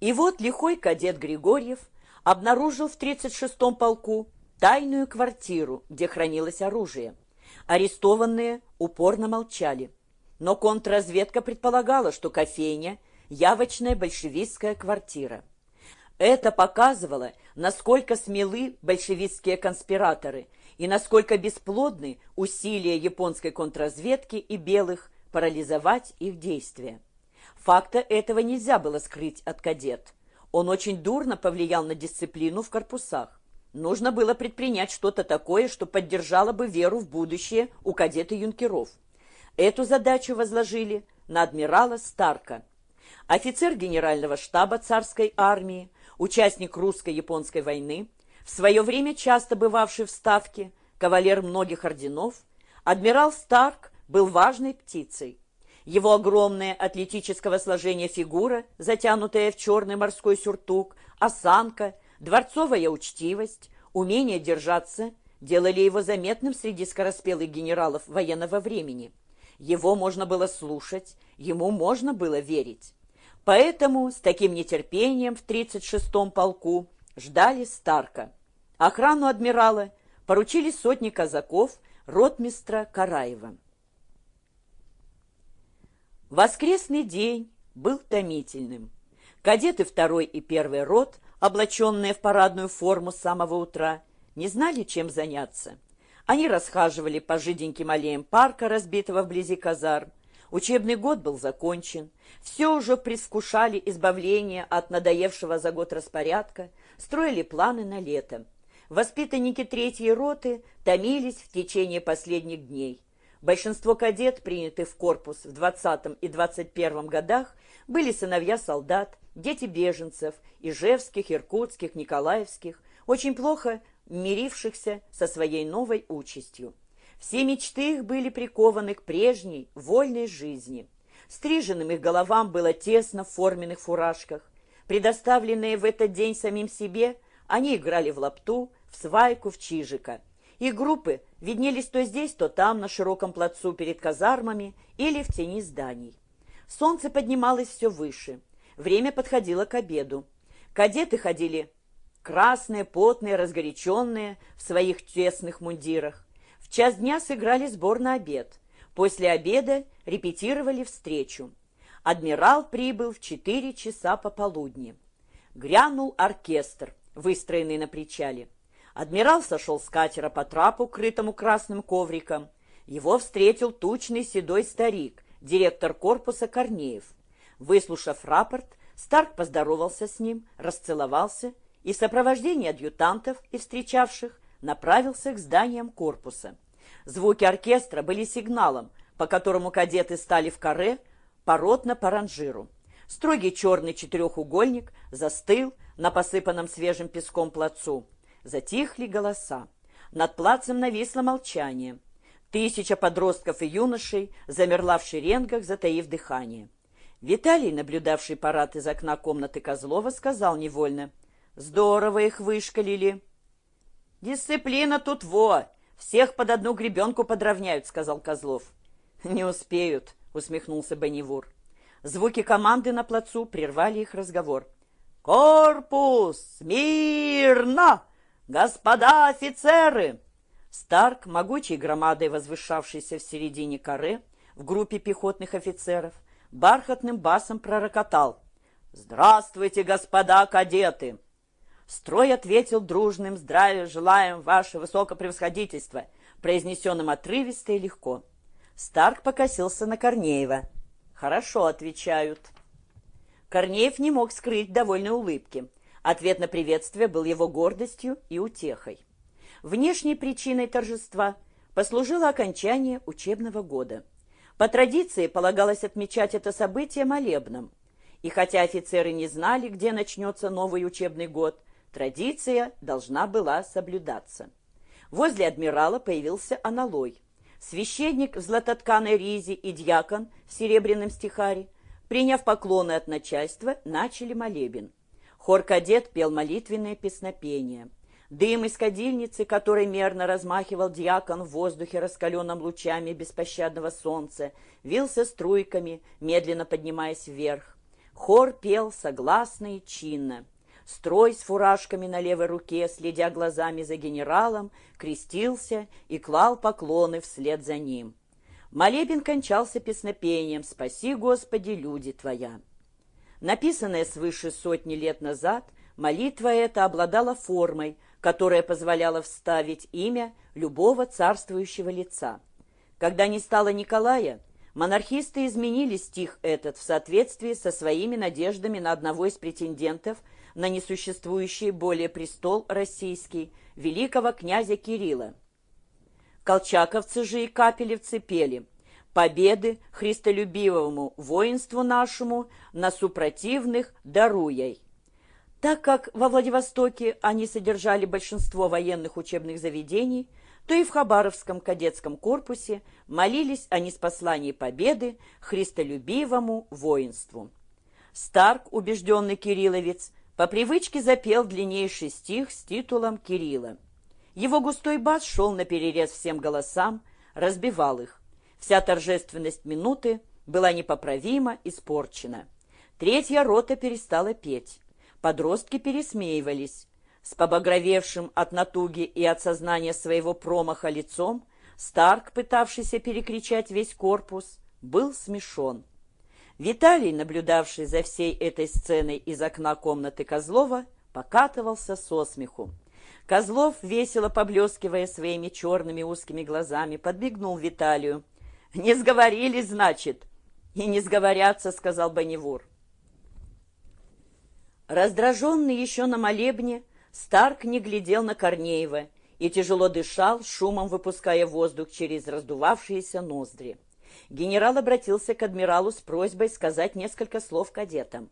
И вот лихой кадет Григорьев обнаружил в 36-м полку тайную квартиру, где хранилось оружие. Арестованные упорно молчали. Но контрразведка предполагала, что кофейня – явочная большевистская квартира. Это показывало, насколько смелы большевистские конспираторы и насколько бесплодны усилия японской контрразведки и белых парализовать их действия. Факта этого нельзя было скрыть от кадет. Он очень дурно повлиял на дисциплину в корпусах. Нужно было предпринять что-то такое, что поддержало бы веру в будущее у кадета-юнкеров. Эту задачу возложили на адмирала Старка. Офицер генерального штаба царской армии, участник русско-японской войны, в свое время часто бывавший в Ставке, кавалер многих орденов, адмирал Старк был важной птицей. Его огромная атлетического сложения фигура, затянутая в черный морской сюртук, осанка, дворцовая учтивость, умение держаться делали его заметным среди скороспелых генералов военного времени. Его можно было слушать, ему можно было верить. Поэтому с таким нетерпением в 36-м полку ждали Старка. Охрану адмирала поручили сотни казаков ротмистра Караева. Воскресный день был томительным. Кадеты второй и первый рот, облаченные в парадную форму с самого утра, не знали, чем заняться. Они расхаживали по жиденьким аллеям парка, разбитого вблизи казарм. Учебный год был закончен. Все уже предвкушали избавление от надоевшего за год распорядка, строили планы на лето. Воспитанники третьей роты томились в течение последних дней. Большинство кадет, принятых в корпус в 20 и 21 годах, были сыновья солдат, дети беженцев, ижевских, иркутских, николаевских, очень плохо мирившихся со своей новой участью. Все мечты их были прикованы к прежней, вольной жизни. Стриженным их головам было тесно в форменных фуражках. Предоставленные в этот день самим себе, они играли в лапту, в свайку, в чижика – их группы виднелись то здесь, то там, на широком плацу перед казармами или в тени зданий. Солнце поднималось все выше. Время подходило к обеду. Кадеты ходили красные, потные, разгоряченные, в своих тесных мундирах. В час дня сыграли сбор на обед. После обеда репетировали встречу. Адмирал прибыл в четыре часа пополудни. Грянул оркестр, выстроенный на причале. Адмирал сошел с катера по трапу, крытому красным ковриком. Его встретил тучный седой старик, директор корпуса Корнеев. Выслушав рапорт, Старк поздоровался с ним, расцеловался и в сопровождении адъютантов и встречавших направился к зданиям корпуса. Звуки оркестра были сигналом, по которому кадеты стали в каре, поротно по ранжиру. Строгий черный четырехугольник застыл на посыпанном свежим песком плацу. Затихли голоса. Над плацем нависло молчание. Тысяча подростков и юношей замерла в шеренгах, затаив дыхание. Виталий, наблюдавший парад из окна комнаты Козлова, сказал невольно. «Здорово их вышкалили». «Дисциплина тут во! Всех под одну гребенку подровняют», — сказал Козлов. «Не успеют», — усмехнулся Беневур. Звуки команды на плацу прервали их разговор. «Корпус! Смирно!» «Господа офицеры!» Старк, могучей громадой возвышавшийся в середине коры, в группе пехотных офицеров, бархатным басом пророкотал. «Здравствуйте, господа кадеты!» Строй ответил дружным «Здравия желаем, ваше высокопревосходительство», произнесенным отрывисто и легко. Старк покосился на Корнеева. «Хорошо», — отвечают. Корнеев не мог скрыть довольной улыбки. Ответ на приветствие был его гордостью и утехой. Внешней причиной торжества послужило окончание учебного года. По традиции полагалось отмечать это событие молебном. И хотя офицеры не знали, где начнется новый учебный год, традиция должна была соблюдаться. Возле адмирала появился аналой. Священник в златотканой ризе и дьякон в серебряном стихаре, приняв поклоны от начальства, начали молебен. Хор-кадет пел молитвенное песнопение. Дым из кадильницы, который мерно размахивал дьякон в воздухе, раскаленном лучами беспощадного солнца, вился струйками, медленно поднимаясь вверх. Хор пел согласно и чинно. Строй с фуражками на левой руке, следя глазами за генералом, крестился и клал поклоны вслед за ним. Молебен кончался песнопением «Спаси, Господи, люди Твоя». Написанная свыше сотни лет назад, молитва эта обладала формой, которая позволяла вставить имя любого царствующего лица. Когда не стало Николая, монархисты изменили стих этот в соответствии со своими надеждами на одного из претендентов на несуществующий более престол российский, великого князя Кирилла. Колчаковцы же и капелевцы пели «Победы христолюбивому воинству нашему на супротивных даруей». Так как во Владивостоке они содержали большинство военных учебных заведений, то и в Хабаровском кадетском корпусе молились о неспослании победы христолюбивому воинству. Старк, убежденный кирилловец, по привычке запел длиннейший стих с титулом Кирилла. Его густой бас шел на перерез всем голосам, разбивал их. Вся торжественность минуты была непоправимо испорчена. Третья рота перестала петь. Подростки пересмеивались. С побагровевшим от натуги и от сознания своего промаха лицом Старк, пытавшийся перекричать весь корпус, был смешон. Виталий, наблюдавший за всей этой сценой из окна комнаты Козлова, покатывался со смеху. Козлов, весело поблескивая своими черными узкими глазами, подбегнул Виталию. «Не сговорились, значит?» «И не сговорятся», — сказал Бонневур. Раздраженный еще на молебне, Старк не глядел на Корнеева и тяжело дышал, шумом выпуская воздух через раздувавшиеся ноздри. Генерал обратился к адмиралу с просьбой сказать несколько слов кадетам.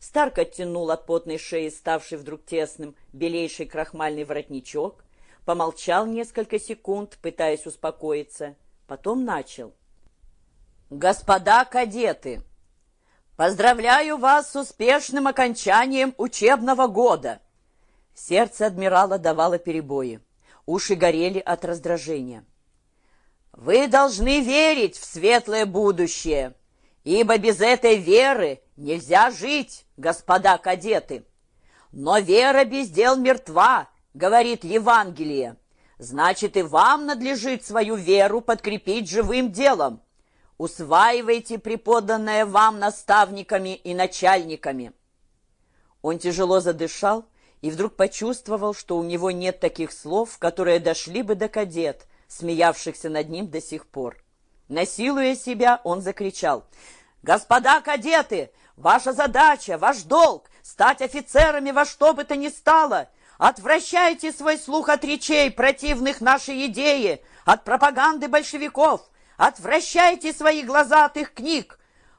Старк оттянул от потной шеи, ставший вдруг тесным, белейший крахмальный воротничок, помолчал несколько секунд, пытаясь успокоиться, потом начал. «Господа кадеты!» Поздравляю вас с успешным окончанием учебного года!» Сердце адмирала давало перебои. Уши горели от раздражения. «Вы должны верить в светлое будущее, ибо без этой веры нельзя жить, господа кадеты. Но вера без дел мертва, говорит Евангелие. Значит, и вам надлежит свою веру подкрепить живым делом усваивайте преподанное вам наставниками и начальниками». Он тяжело задышал и вдруг почувствовал, что у него нет таких слов, которые дошли бы до кадет, смеявшихся над ним до сих пор. Насилуя себя, он закричал, «Господа кадеты, ваша задача, ваш долг — стать офицерами во что бы то ни стало!» Отвращайте свой слух от речей, противных нашей идее, от пропаганды большевиков, Отвращайте свои глаза от их книг,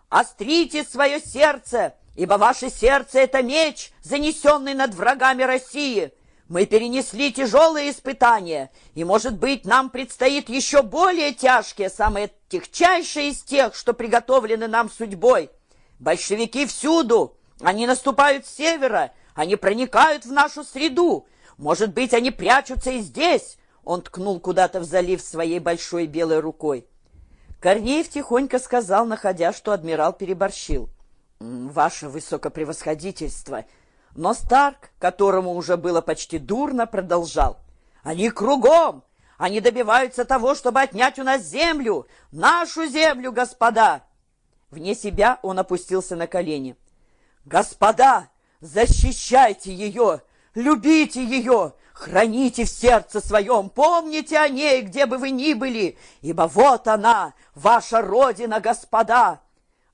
острите свое сердце, ибо ваше сердце — это меч, занесенный над врагами России. Мы перенесли тяжелые испытания, и, может быть, нам предстоит еще более тяжкие, самые тягчайшие из тех, что приготовлены нам судьбой. Большевики всюду, они наступают с севера, они проникают в нашу среду. Может быть, они прячутся и здесь. Он ткнул куда-то в залив своей большой белой рукой. Корнеев тихонько сказал, находя, что адмирал переборщил. «Ваше высокопревосходительство!» Но Старк, которому уже было почти дурно, продолжал. «Они кругом! Они добиваются того, чтобы отнять у нас землю! Нашу землю, господа!» Вне себя он опустился на колени. «Господа, защищайте ее! Любите ее! Храните в сердце своем, помните о ней, где бы вы ни были, ибо вот она, ваша родина, господа!»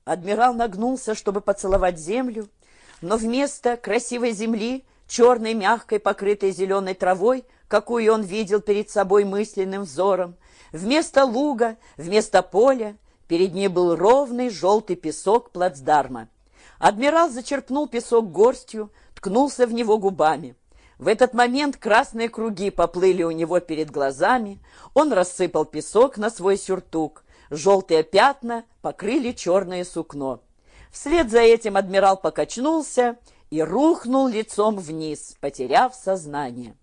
Адмирал нагнулся, чтобы поцеловать землю, но вместо красивой земли, черной, мягкой, покрытой зеленой травой, какую он видел перед собой мысленным взором, вместо луга, вместо поля, перед ней был ровный желтый песок плацдарма. Адмирал зачерпнул песок горстью, ткнулся в него губами. В этот момент красные круги поплыли у него перед глазами, он рассыпал песок на свой сюртук, желтые пятна покрыли черное сукно. Вслед за этим адмирал покачнулся и рухнул лицом вниз, потеряв сознание.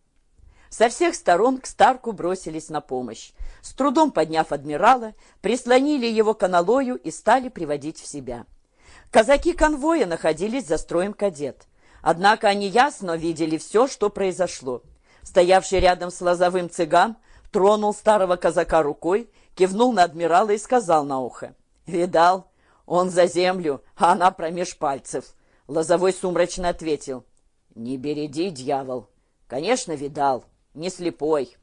Со всех сторон к Старку бросились на помощь. С трудом подняв адмирала, прислонили его к аналою и стали приводить в себя. Казаки конвоя находились за строем кадет. Однако они ясно видели все, что произошло. Стоявший рядом с лозовым цыган тронул старого казака рукой, кивнул на адмирала и сказал на ухо. «Видал? Он за землю, а она промеж пальцев». Лозовой сумрачно ответил. «Не береди, дьявол. Конечно, видал. Не слепой».